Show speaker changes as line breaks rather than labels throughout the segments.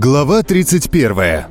Глава 31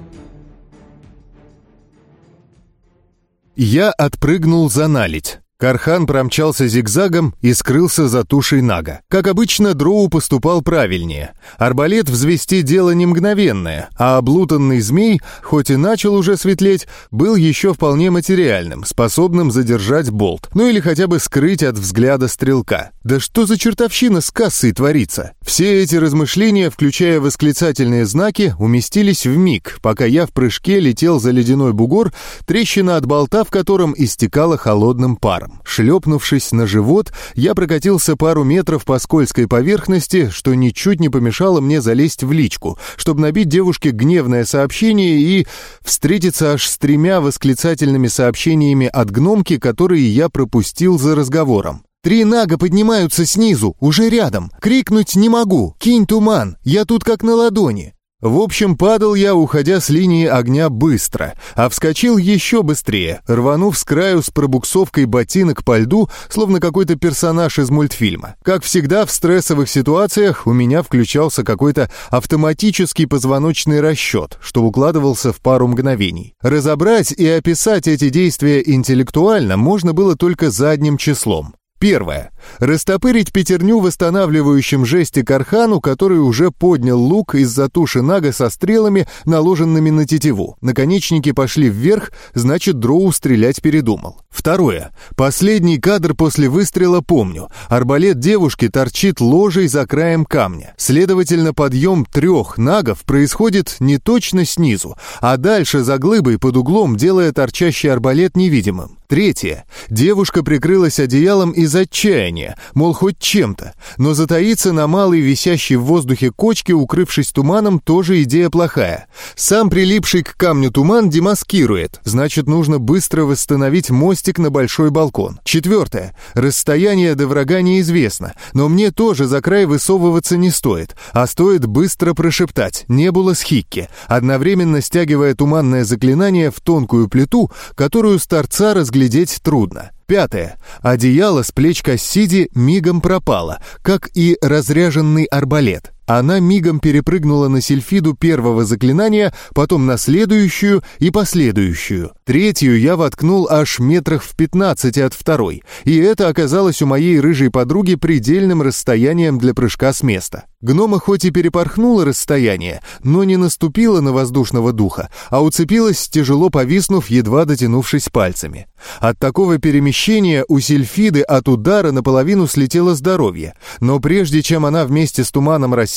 Я отпрыгнул за наледь. Кархан промчался зигзагом и скрылся за тушей Нага. Как обычно, Дроу поступал правильнее. Арбалет взвести дело не мгновенное, а облутанный змей, хоть и начал уже светлеть, был еще вполне материальным, способным задержать болт, ну или хотя бы скрыть от взгляда стрелка. Да что за чертовщина с кассой творится? Все эти размышления, включая восклицательные знаки, уместились в миг, пока я в прыжке летел за ледяной бугор, трещина от болта в котором истекала холодным паром ударом. Шлепнувшись на живот, я прокатился пару метров по скользкой поверхности, что ничуть не помешало мне залезть в личку, чтобы набить девушке гневное сообщение и встретиться аж с тремя восклицательными сообщениями от гномки, которые я пропустил за разговором. Три нага поднимаются снизу, уже рядом. Крикнуть не могу. Кинь туман, я тут как на ладони. В общем, падал я, уходя с линии огня быстро, а вскочил еще быстрее, рванув с краю с пробуксовкой ботинок по льду, словно какой-то персонаж из мультфильма. Как всегда, в стрессовых ситуациях у меня включался какой-то автоматический позвоночный расчет, что укладывался в пару мгновений. Разобрать и описать эти действия интеллектуально можно было только задним числом. Первое. Растопырить пятерню восстанавливающим жести Кархану, который уже поднял лук из-за туши Нага со стрелами, наложенными на тетиву. Наконечники пошли вверх, значит, Дроу стрелять передумал. Второе. Последний кадр после выстрела помню. Арбалет девушки торчит ложей за краем камня. Следовательно, подъем трех нагов происходит не точно снизу, а дальше за глыбой под углом, делая торчащий арбалет невидимым. Третье. Девушка прикрылась одеялом из отчаяния, мол, хоть чем-то. Но затаиться на малой висящей в воздухе кочке, укрывшись туманом, тоже идея плохая. Сам прилипший к камню туман демаскирует, значит, нужно быстро восстановить мостик на большой балкон. Четвертое. Расстояние до врага неизвестно, но мне тоже за край высовываться не стоит, а стоит быстро прошептать «Небула с Хикки», одновременно стягивая туманное заклинание в тонкую плиту, которую с торца разглядеть трудно. Пятое. Одеяло с плеч Кассиди мигом пропало, как и разряженный арбалет. Она мигом перепрыгнула на сельфиду первого заклинания, потом на следующую и последующую. Третью я воткнул аж метрах в 15 от второй, и это оказалось у моей рыжей подруги предельным расстоянием для прыжка с места. Гнома хоть и перепорхнула расстояние, но не наступила на воздушного духа, а уцепилась, тяжело повиснув, едва дотянувшись пальцами. От такого перемещения у Сильфиды от удара наполовину слетело здоровье, но прежде чем она вместе с туманом рассеялась,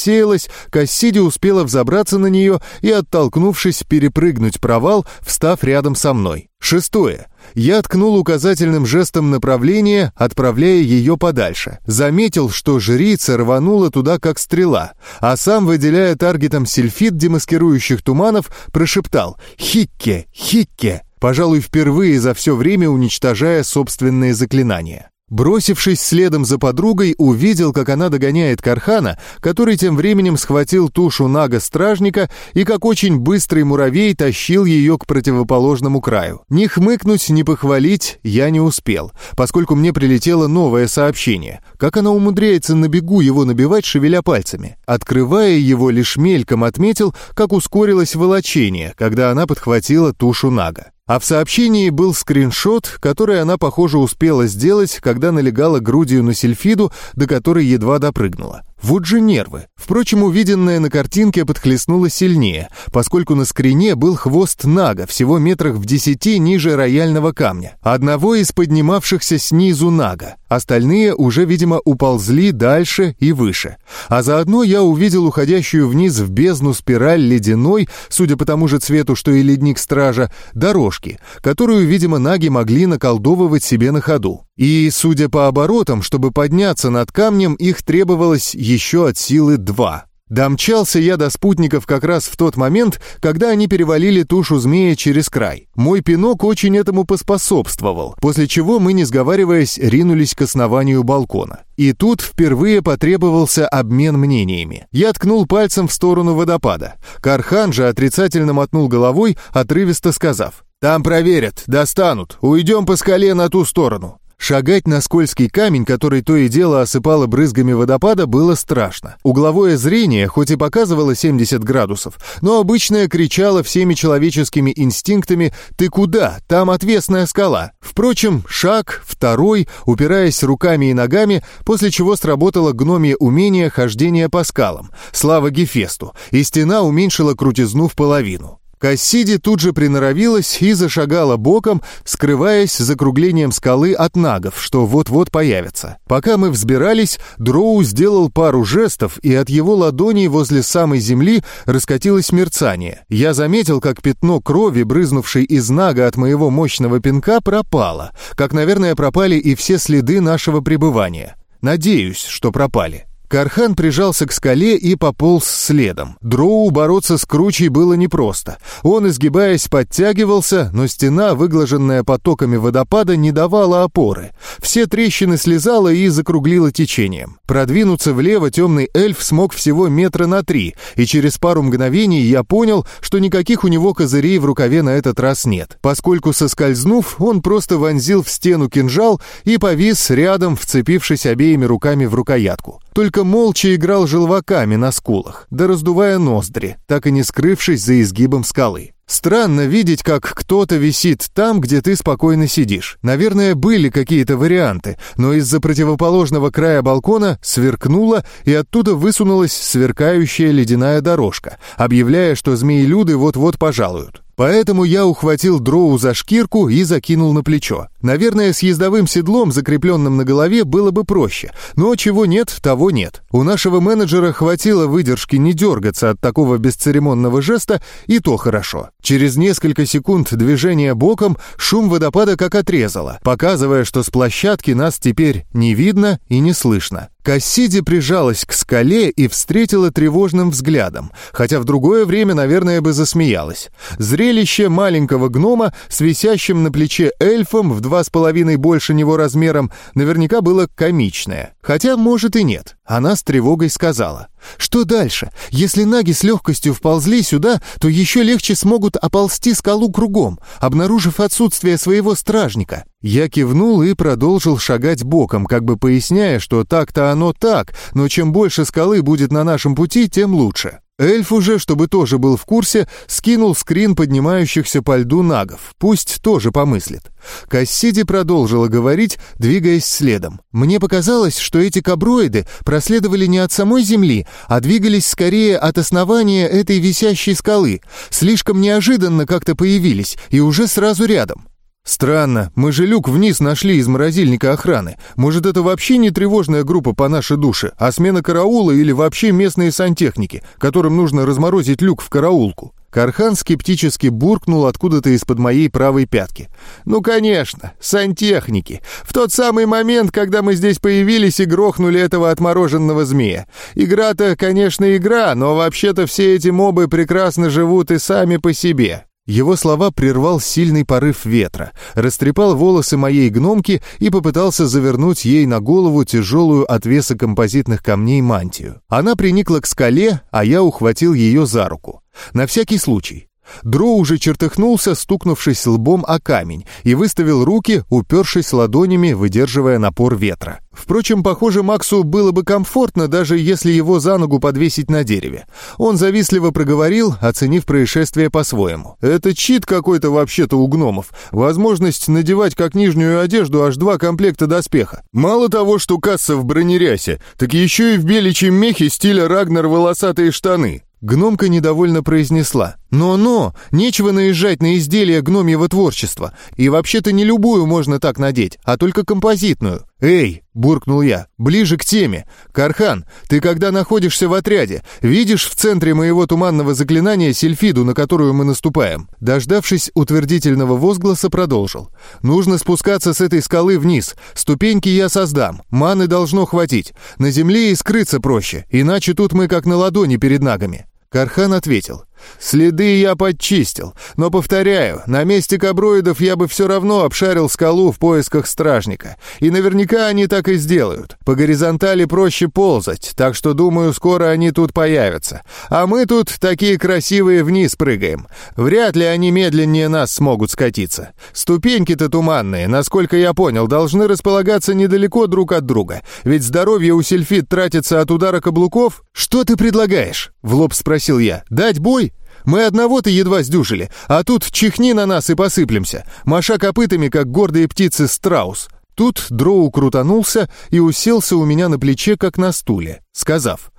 Кассиди успела взобраться на нее и, оттолкнувшись, перепрыгнуть провал, встав рядом со мной. Шестое. Я ткнул указательным жестом направление, отправляя ее подальше. Заметил, что жрица рванула туда как стрела, а сам, выделяя таргетом сельфит демаскирующих туманов, прошептал «Хикке! Хикке!» пожалуй, впервые за все время уничтожая собственные заклинания. Бросившись следом за подругой, увидел, как она догоняет Кархана, который тем временем схватил тушу нага-стражника и, как очень быстрый муравей, тащил ее к противоположному краю. Ни хмыкнуть, ни похвалить я не успел, поскольку мне прилетело новое сообщение. Как она умудряется на бегу его набивать, шевеля пальцами? Открывая его, лишь мельком отметил, как ускорилось волочение, когда она подхватила тушу нага. А в сообщении был скриншот, который она, похоже, успела сделать, когда налегала грудью на сельфиду, до которой едва допрыгнула. Вот же нервы. Впрочем, увиденное на картинке подхлестнуло сильнее, поскольку на скрине был хвост Нага, всего метрах в десяти ниже рояльного камня, одного из поднимавшихся снизу Нага. Остальные уже, видимо, уползли дальше и выше. А заодно я увидел уходящую вниз в бездну спираль ледяной, судя по тому же цвету, что и ледник стража, дорожки, которую, видимо, наги могли наколдовывать себе на ходу. И, судя по оборотам, чтобы подняться над камнем, их требовалось еще от силы два. Домчался я до спутников как раз в тот момент, когда они перевалили тушу змея через край. Мой пинок очень этому поспособствовал, после чего мы, не сговариваясь, ринулись к основанию балкона. И тут впервые потребовался обмен мнениями. Я ткнул пальцем в сторону водопада. Кархан же отрицательно мотнул головой, отрывисто сказав, «Там проверят, достанут, уйдем по скале на ту сторону». Шагать на скользкий камень, который то и дело осыпало брызгами водопада, было страшно. Угловое зрение, хоть и показывало 70 градусов, но обычное кричало всеми человеческими инстинктами «Ты куда? Там отвесная скала». Впрочем, шаг, второй, упираясь руками и ногами, после чего сработало гномье умение хождения по скалам. Слава Гефесту! И стена уменьшила крутизну в половину. Кассиди тут же приноровилась и зашагала боком, скрываясь закруглением скалы от нагов, что вот-вот появятся. Пока мы взбирались, Дроу сделал пару жестов, и от его ладоней возле самой земли раскатилось мерцание. Я заметил, как пятно крови, брызнувшей из нага от моего мощного пинка, пропало, как, наверное, пропали и все следы нашего пребывания. Надеюсь, что пропали. Кархан прижался к скале и пополз следом. Дроу бороться с кручей было непросто. Он, изгибаясь, подтягивался, но стена, выглаженная потоками водопада, не давала опоры. Все трещины слезала и закруглила течением. Продвинуться влево темный эльф смог всего метра на три, и через пару мгновений я понял, что никаких у него козырей в рукаве на этот раз нет. Поскольку соскользнув, он просто вонзил в стену кинжал и повис рядом, вцепившись обеими руками в рукоятку. Только молча играл желваками на скулах, да раздувая ноздри, так и не скрывшись за изгибом скалы. Странно видеть, как кто-то висит там, где ты спокойно сидишь. Наверное, были какие-то варианты, но из-за противоположного края балкона сверкнула, и оттуда высунулась сверкающая ледяная дорожка, объявляя, что змеи-люды вот-вот пожалуют. Поэтому я ухватил дроу за шкирку и закинул на плечо. Наверное, с ездовым седлом, закрепленным на голове, было бы проще. Но чего нет, того нет. У нашего менеджера хватило выдержки не дергаться от такого бесцеремонного жеста, и то хорошо. Через несколько секунд движения боком шум водопада как отрезало, показывая, что с площадки нас теперь не видно и не слышно. Кассиди прижалась к скале и встретила тревожным взглядом, хотя в другое время, наверное, бы засмеялась. Зрелище маленького гнома с висящим на плече эльфом в два с половиной больше него размером наверняка было комичное. Хотя, может и нет. Она с тревогой сказала. «Что дальше? Если наги с легкостью вползли сюда, то еще легче смогут оползти скалу кругом, обнаружив отсутствие своего стражника». Я кивнул и продолжил шагать боком, как бы поясняя, что так-то оно так, но чем больше скалы будет на нашем пути, тем лучше. Эльф уже, чтобы тоже был в курсе, скинул скрин поднимающихся по льду нагов. Пусть тоже помыслит. Кассиди продолжила говорить, двигаясь следом. «Мне показалось, что эти каброиды проследовали не от самой земли, а двигались скорее от основания этой висящей скалы. Слишком неожиданно как-то появились и уже сразу рядом. «Странно, мы же люк вниз нашли из морозильника охраны. Может, это вообще не тревожная группа по нашей душе, а смена караула или вообще местные сантехники, которым нужно разморозить люк в караулку?» Кархан скептически буркнул откуда-то из-под моей правой пятки. «Ну, конечно, сантехники. В тот самый момент, когда мы здесь появились и грохнули этого отмороженного змея. Игра-то, конечно, игра, но вообще-то все эти мобы прекрасно живут и сами по себе. Его слова прервал сильный порыв ветра, растрепал волосы моей гномки и попытался завернуть ей на голову тяжелую от веса композитных камней мантию. Она приникла к скале, а я ухватил ее за руку. На всякий случай. Дро уже чертыхнулся, стукнувшись лбом о камень, и выставил руки, упершись ладонями, выдерживая напор ветра. Впрочем, похоже, Максу было бы комфортно, даже если его за ногу подвесить на дереве. Он завистливо проговорил, оценив происшествие по-своему. «Это чит какой-то вообще-то у гномов. Возможность надевать как нижнюю одежду аж два комплекта доспеха. Мало того, что касса в бронерясе, так еще и в беличьем мехе стиля Рагнар волосатые штаны. Гномка недовольно произнесла. «Но-но, нечего наезжать на изделия гномьего творчества. И вообще-то не любую можно так надеть, а только композитную». «Эй!» — буркнул я. «Ближе к теме. Кархан, ты когда находишься в отряде, видишь в центре моего туманного заклинания сельфиду, на которую мы наступаем?» Дождавшись утвердительного возгласа, продолжил. «Нужно спускаться с этой скалы вниз. Ступеньки я создам. Маны должно хватить. На земле и скрыться проще, иначе тут мы как на ладони перед нагами». Кархан ответил. Следы я подчистил, но, повторяю, на месте каброидов я бы все равно обшарил скалу в поисках стражника. И наверняка они так и сделают. По горизонтали проще ползать, так что, думаю, скоро они тут появятся. А мы тут такие красивые вниз прыгаем. Вряд ли они медленнее нас смогут скатиться. Ступеньки-то туманные, насколько я понял, должны располагаться недалеко друг от друга. Ведь здоровье у сельфит тратится от удара каблуков. Что ты предлагаешь? В лоб спросил я. Дать бой? Мы одного-то едва сдюжили, а тут чихни на нас и посыплемся, маша копытами, как гордые птицы страус. Тут Дроу крутанулся и уселся у меня на плече, как на стуле, сказав,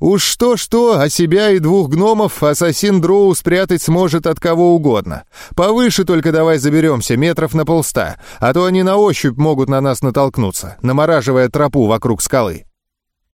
«Уж что-что, а себя и двух гномов ассасин Дроу спрятать сможет от кого угодно. Повыше только давай заберемся, метров на полста, а то они на ощупь могут на нас натолкнуться, намораживая тропу вокруг скалы».